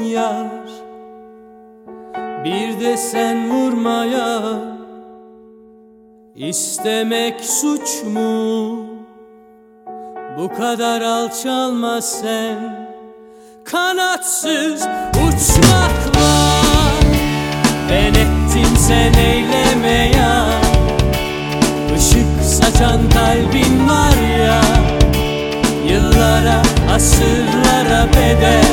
yar. Bir de sen vurmaya istemek suç mu? Bu kadar alçalma sen Kanatsız uçmakla. Ben ettim sen eyleme ya Işık saçan kalbin var ya Yıllara, asırlara bedel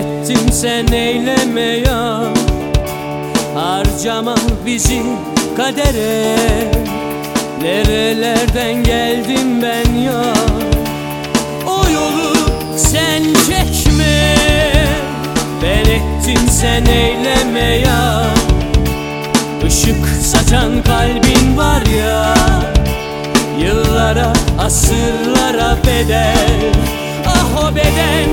Ben ettim sen eyleme ya. Harcama bizi kadere. Nerelerden geldim ben ya? O yolu sen çekme. Ben ettim sen eyleme ya. Işık saçan kalbin var ya. Yıllara, asırlara bedel. Ah o beden,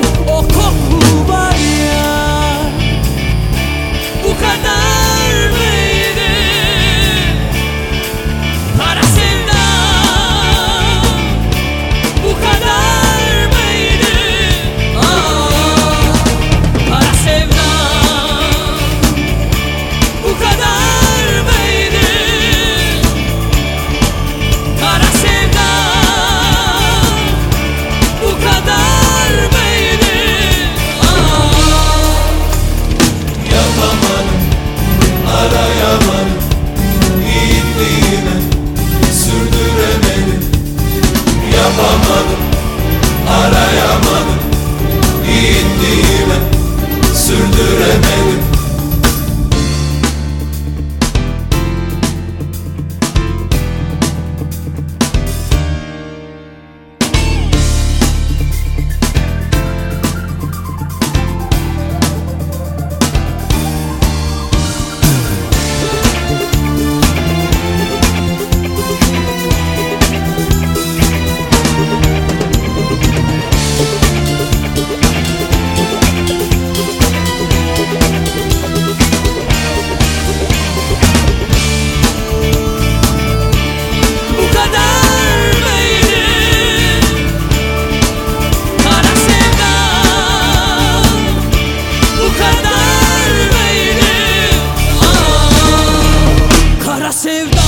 massive.